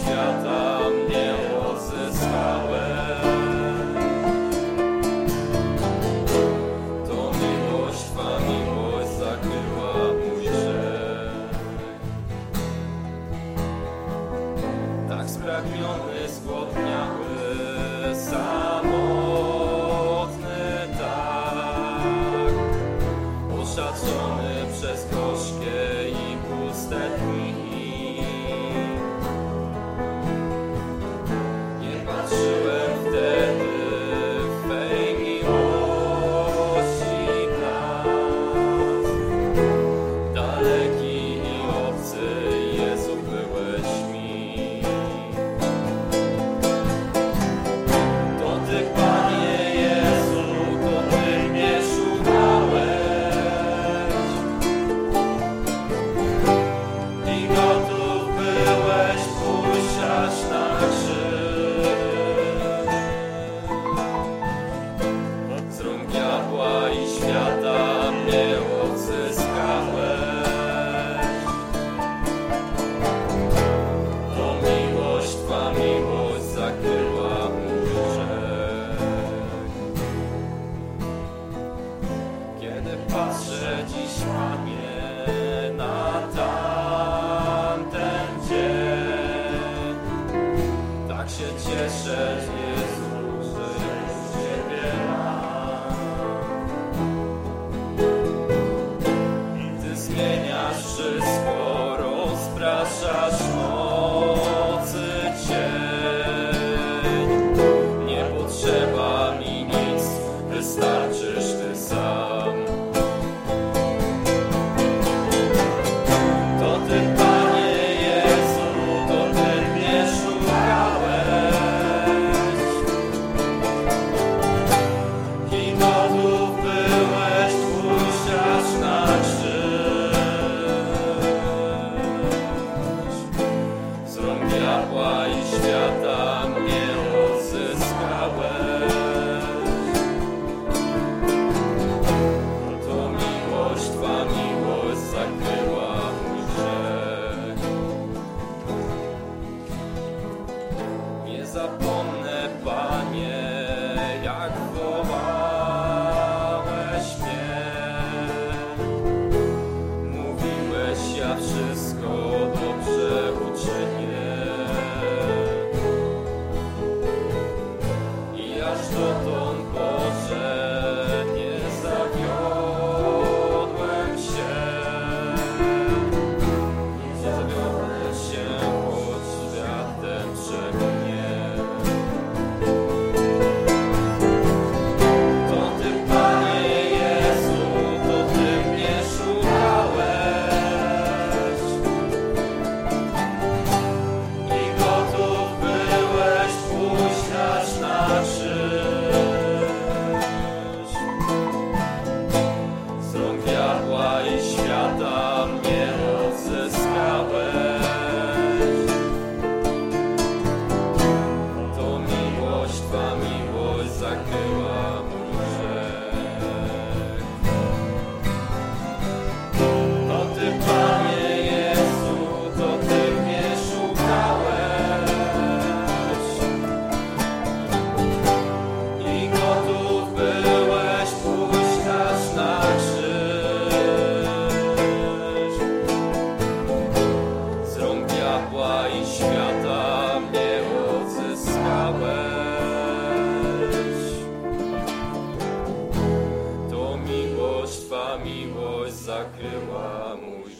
Yeah.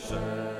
say.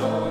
soul.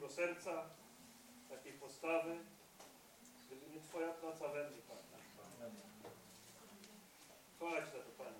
takiego serca, takiej postawy, gdyby nie Twoja praca we mnie, Panie. Chwała Ci za to, Panie.